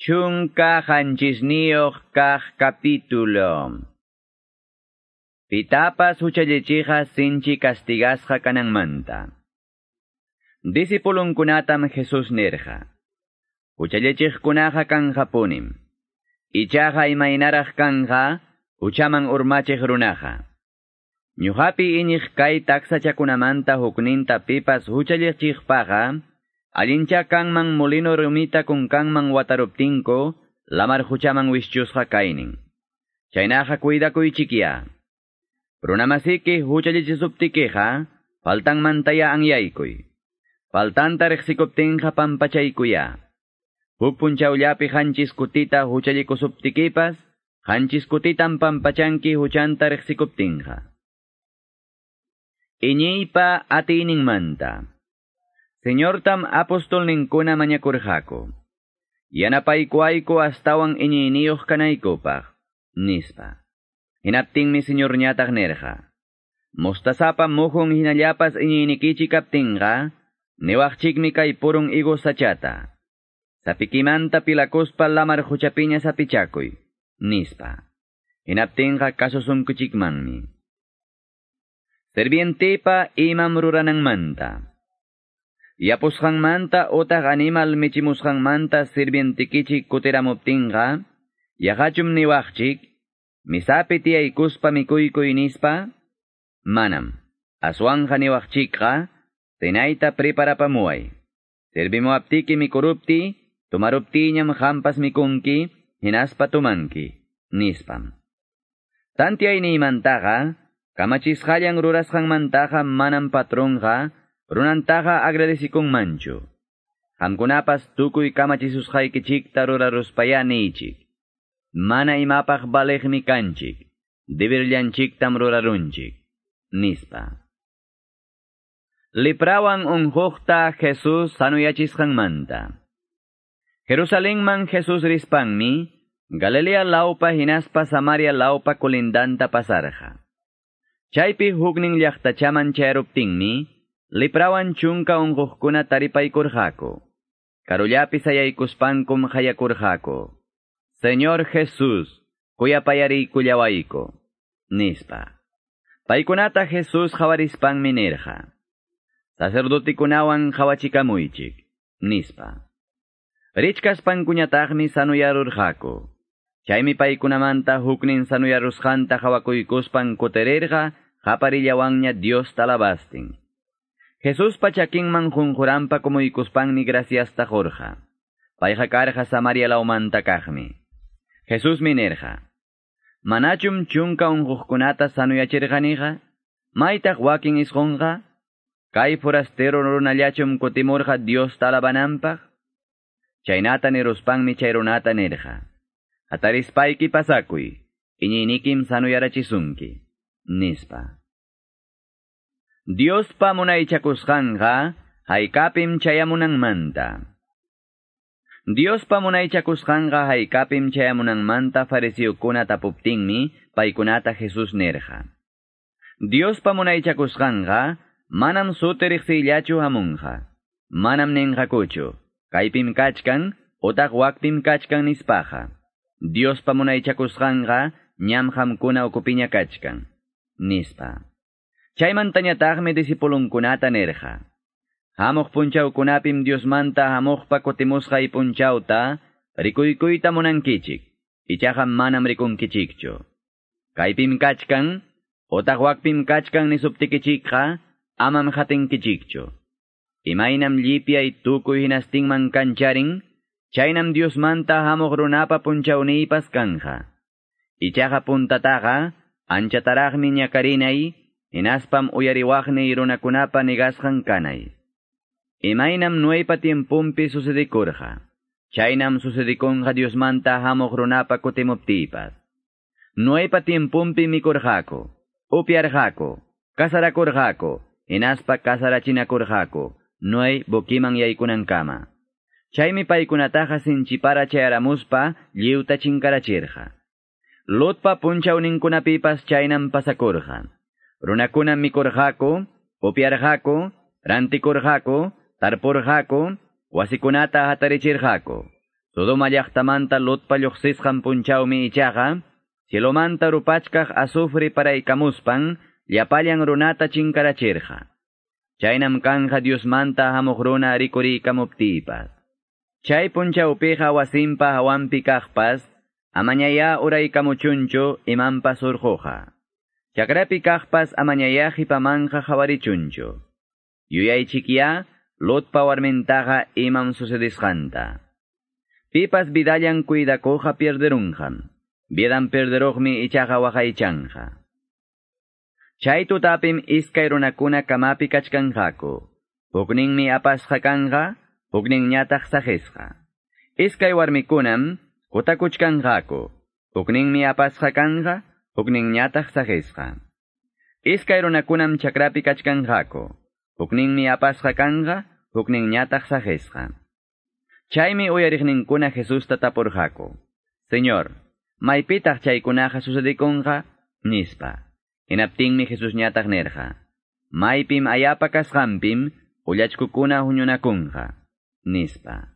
Chunka hanchisniyuq kaq capítulo. Pitapas huchallichiqa sinchi castigasqa kananmanta. Disipulunkunatam Jesús nirqa. Huchallichiqkunaqa kanqapunim. Ichaqa imaynaraq kanqa, huchaman urmachiq runaqa. Ñuqapi iñiq kay taksachakunamanta hukninta pipas huchallichiqpaqa, Allincha kanman molino rumita kun kanman wataruptinko, lamar huchaman wischusqa kaynin. Chaynaqa kuidakuychikiya. Runamasiki huchallichisuptikiqa, faltan mantaya anyaykuy. Faltanta riqsikuptinqa pampachaykuya. Huk punchawllapi hanchis kutita huchallikusuptikipas, hanchis kutitan pampachanki huchanta riqsikuptinqa. Iñiypa atininmanta. Señor tam apostol ninkuna mañakurjako. Yanapaykuayko astawan iñiniyuq kanaykupaq, nispa. Hinaptinmi señor ñataq nerja. Mostasapa mujun hinallapas iñinikichi kaptinqa, niwaqchikmi kay purun igo sachata. Sapikimanta pilakuspa lamar huchapiña sapichakuy, nispa. Hinaptinqa kasusunkuchikmanmi. Servientepa imam rurananmanta. Yapusqanmanta otaq animal michimusqanmanta sirvientikichik kutiramuptinqa, yaqachum niwaqchik, misapi tiyaykuspa mikuykuy nispa, manam, aswanja niwaqchikqa, tinayta preparapamuay. Servimuaptiki mikurupti, tumaruptiñam hampas mikunki, hinaspa tumanki, nispam. Nimantaqa, kamachisqallan rurasqanmantaqa manam patronqa, runantaqa agradecikunmanchu. Hamkunapas tukuy kamachisqaykichikta ruraruspayaniychik. Mana imapaq baleqmi kanchik, deberllanchiktam rurarunchik, nispa. Liprawan unhuqta Jesus sanuyachisqanmanta. Jerusalenman Jesus rispanmi, Galilea laupa hinaspa Samaria laupa kulindanta pasarja. Chaypi huknin llaqtachaman chayruptinmi, liprawan chunka unquqkuna taripaykurqaku. Karullapi sayaykuspankum hayakurqaku. Señor Jesús, kuyapayariykullawayku. Nispa. Paykunata Jesús hawarispanmi nirqa. Sacerdotikunawan hawachikamuychik. Nispa. Richkaspankuñataqmi sanuyarurqaku. Chaymi paykunamanta huknin sanuyarusqanta hawakuykuspan kuterirqa haparillawanña Dios talabastin. Jesús pachakinman junjurampa como ikuspanmi graciasta jorja. Payja karja Samaria laumanta kajmi. Jesús minerja. Manachum chunka unjukunata sanuyachirganiga? Maitaq wakin isqonga? Kay forastero runallachum kutimurja Dios talabanampaq? Chaynata niruspanmi chayrunata nirja. Hatarispayki pasakuy, iñinikim sanuyarachisunki, nispa. Dios pamunay chakuskanja, haykapim chayamunangmanta. Dios pamunay chakuskanja haykapim chayamunangmanta farisiyukuna tapuptinmi paikunata Jesus nerja. Dios pamunay chakuskanja, manam suteriksillachu hamunja, manam nenjakuchu, kaypim kachkan, otak wakpim kachkan nispaja. Dios pamunay chakuskanja, ñam hamkuna ukupiña kachkan, nispa. Chaymantañataqmi disipulunkunata nerja. Hamuq punchawkunapim Diosmanta hamuqpa kutimusqay punchawta, rikuykuyta munankichik, ichaqa manam rikunkichikchu. Kaypim kachkan, otaq wakpim kachkan nisuptikichikqa, amam hatinkichikchu. Imaynam llipyay tukuy hinastinman kancharin, chaynam Diosmanta hamuq runapa punchawniypas kanja. Ichaqa puntataqa, anchataraqmi ñakarinay, Inaspam uyariwaqni runakunapa nigasqan kanay. Imaynam nuaypa tiempumpi sucedikurqa. Chaynam sucedikunqa Diosmanta hamuq runapa kutimuptipas. Nuaypa tiempumpi mikurqaku, upiarqaku, kasarakurqaku, inaspa kasarachinakurqaku, nuay bukiman yaykunankama. Chaymi paykunataqa sinchipara chayaramuspa lliwta chinkarachirqa. Lutpa punchawninkunapipas chaynam pasakurqa. Runakuna mikurqaku, upiarqaku, rantikurqaku, tarpurqaku, wasikunata hatarichirqaku. Sodoma llaqtamanta Lotpa lluqsisqan punchawmi ichaqa, cielomanta rupachkaq azufre para ikamuspan, llapallan runata chinkarachirqa. Chaynam kanja Diosmanta hamuq runa rikuriykamuptipas. Chay punchawpiqa wasimpa hawanpi kaqpas, amañaya uraykamuchunchu imanpas urquqa. Chakrapi kaqpas amañaya hipamanja hawarichunchu. Yuyaychikya, Lotpa warmintaqa imam sucedisqanta. Pipas vidallan cuidakoja pierderunjan. Biedan perderoqmi ichaqa waqaychanja. Chay tutapim iskay runakuna kamapi kachkanqaku. Hukninmi apasqa kanqa, huknin ñataq sajesqa. Iskay warmikunam kutakuchkanqaku. Hukninmi apasqa kanqa, huknin ñataq sajesqa. Iskay runakunam chakrapi kachkanqaku. Hukninmi apasqa kanqa, huknin ñataq sajesqa. Chaymi uyariqninkuna Jesusta tapurqaku. Señor, maypitaq chaykunaqa sucedikunqa? Nispa. Hinaptinmi Jesús ñataq nerqa. Maypim ayapa kasqanpim, ullachkukuna huñunakunqa. Nispa.